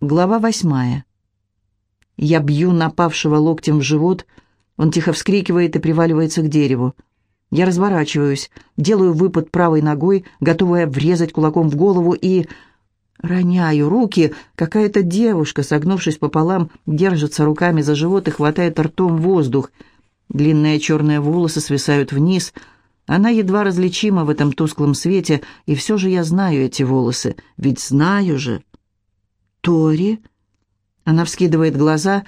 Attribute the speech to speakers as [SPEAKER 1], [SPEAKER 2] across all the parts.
[SPEAKER 1] Глава восьмая. Я бью напавшего локтем в живот, он тихо вскрикивает и приваливается к дереву. Я разворачиваюсь, делаю выпад правой ногой, готовая врезать кулаком в голову и... Роняю руки, какая-то девушка, согнувшись пополам, держится руками за живот и хватает ртом воздух. Длинные черные волосы свисают вниз. Она едва различима в этом тусклом свете, и все же я знаю эти волосы, ведь знаю же. «Тори?» Она вскидывает глаза,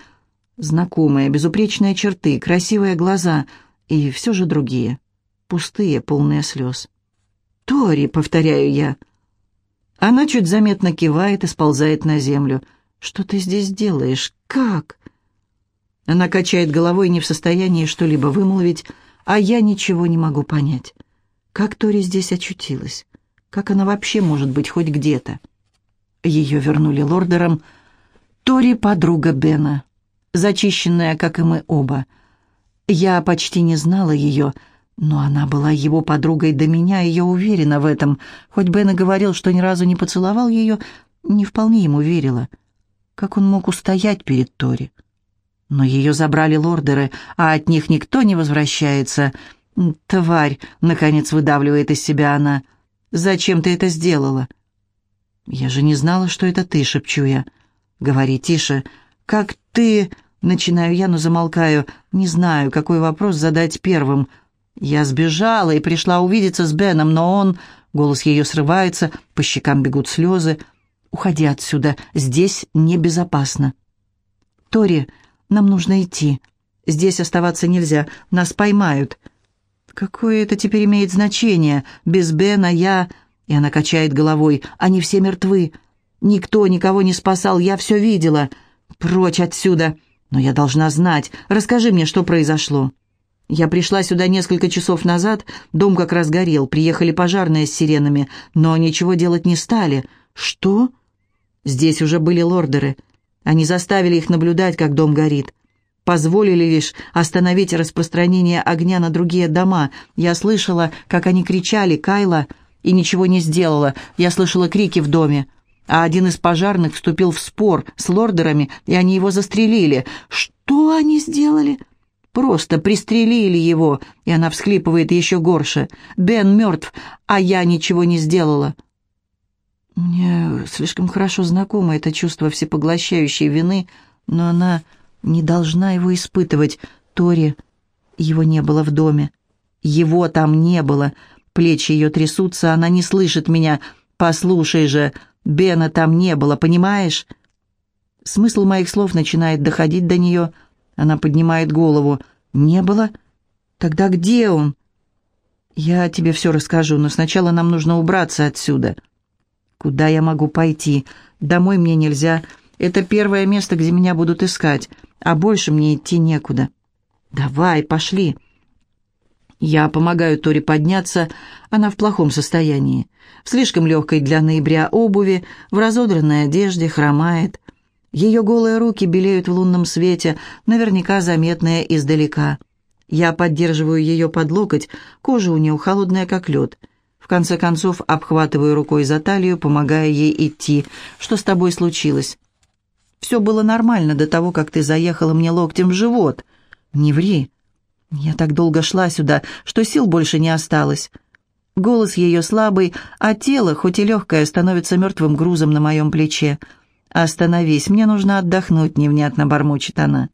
[SPEAKER 1] знакомые, безупречные черты, красивые глаза и все же другие, пустые, полные слез. «Тори!» — повторяю я. Она чуть заметно кивает и сползает на землю. «Что ты здесь делаешь? Как?» Она качает головой, не в состоянии что-либо вымолвить, а я ничего не могу понять. Как Тори здесь очутилась? Как она вообще может быть хоть где-то? Ее вернули лордером. Тори — подруга Бена, зачищенная, как и мы оба. Я почти не знала ее, но она была его подругой до меня, и я уверена в этом. Хоть Бен и говорил, что ни разу не поцеловал ее, не вполне ему верила. Как он мог устоять перед Тори? Но ее забрали лордеры, а от них никто не возвращается. «Тварь!» — наконец выдавливает из себя она. «Зачем ты это сделала?» «Я же не знала, что это ты», — шепчу я. «Говори тише. Как ты...» — начинаю я, но замолкаю. Не знаю, какой вопрос задать первым. «Я сбежала и пришла увидеться с Беном, но он...» Голос ее срывается, по щекам бегут слезы. «Уходи отсюда. Здесь небезопасно». «Тори, нам нужно идти. Здесь оставаться нельзя. Нас поймают». «Какое это теперь имеет значение? Без Бена я...» И она качает головой. «Они все мертвы. Никто никого не спасал, я все видела. Прочь отсюда. Но я должна знать. Расскажи мне, что произошло». Я пришла сюда несколько часов назад, дом как раз горел, приехали пожарные с сиренами, но ничего делать не стали. Что? Здесь уже были лордеры. Они заставили их наблюдать, как дом горит. Позволили лишь остановить распространение огня на другие дома. Я слышала, как они кричали «Кайла!» И ничего не сделала. Я слышала крики в доме. А один из пожарных вступил в спор с лордерами, и они его застрелили. Что они сделали? Просто пристрелили его, и она всхлипывает еще горше. Бен мертв, а я ничего не сделала. Мне слишком хорошо знакомо это чувство всепоглощающей вины, но она не должна его испытывать. Тори, его не было в доме. Его там не было. Плечи ее трясутся, она не слышит меня. «Послушай же, Бена там не было, понимаешь?» Смысл моих слов начинает доходить до нее. Она поднимает голову. «Не было? Тогда где он?» «Я тебе все расскажу, но сначала нам нужно убраться отсюда». «Куда я могу пойти? Домой мне нельзя. Это первое место, где меня будут искать, а больше мне идти некуда». «Давай, пошли». Я помогаю Торе подняться, она в плохом состоянии. В слишком легкой для ноября обуви, в разодранной одежде, хромает. Ее голые руки белеют в лунном свете, наверняка заметные издалека. Я поддерживаю ее под локоть, кожа у нее холодная, как лед. В конце концов, обхватываю рукой за талию, помогая ей идти. «Что с тобой случилось?» «Все было нормально до того, как ты заехала мне локтем в живот». «Не ври». Я так долго шла сюда, что сил больше не осталось. Голос ее слабый, а тело, хоть и легкое, становится мертвым грузом на моем плече. «Остановись, мне нужно отдохнуть», — невнятно бормочет она.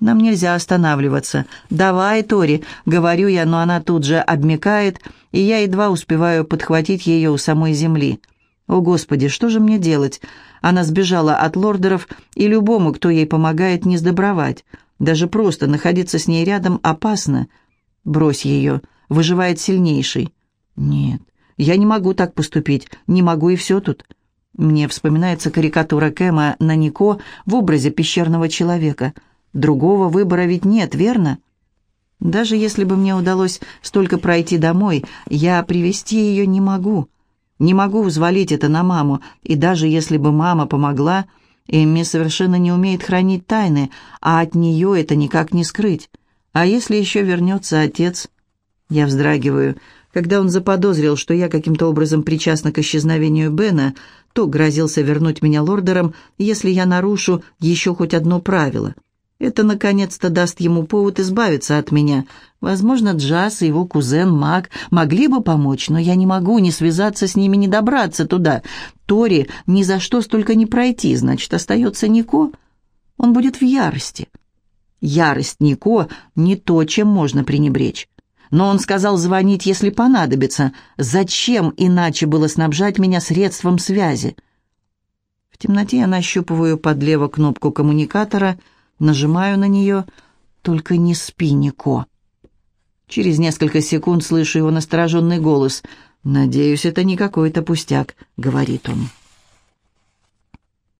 [SPEAKER 1] «Нам нельзя останавливаться. Давай, Тори», — говорю я, но она тут же обмекает, и я едва успеваю подхватить ее у самой земли. «О, Господи, что же мне делать?» Она сбежала от лордеров, и любому, кто ей помогает, не сдобровать. Даже просто находиться с ней рядом опасно. Брось ее, выживает сильнейший. Нет, я не могу так поступить, не могу и все тут. Мне вспоминается карикатура Кэма на Нико в образе пещерного человека. Другого выбора ведь нет, верно? Даже если бы мне удалось столько пройти домой, я привести ее не могу. Не могу взвалить это на маму, и даже если бы мама помогла, Эмми совершенно не умеет хранить тайны, а от нее это никак не скрыть. А если еще вернется отец? Я вздрагиваю. Когда он заподозрил, что я каким-то образом причастна к исчезновению Бена, то грозился вернуть меня лордером, если я нарушу еще хоть одно правило. Это, наконец-то, даст ему повод избавиться от меня. Возможно, Джаз и его кузен Мак могли бы помочь, но я не могу ни связаться с ними, ни добраться туда. Тори ни за что столько не пройти, значит, остается Нико. Он будет в ярости. Ярость Нико — не то, чем можно пренебречь. Но он сказал звонить, если понадобится. Зачем иначе было снабжать меня средством связи? В темноте я нащупываю под лево кнопку коммуникатора, нажимаю на нее. Только не спи, Нико. Через несколько секунд слышу его настороженный голос. «Надеюсь, это не какой-то пустяк», — говорит он.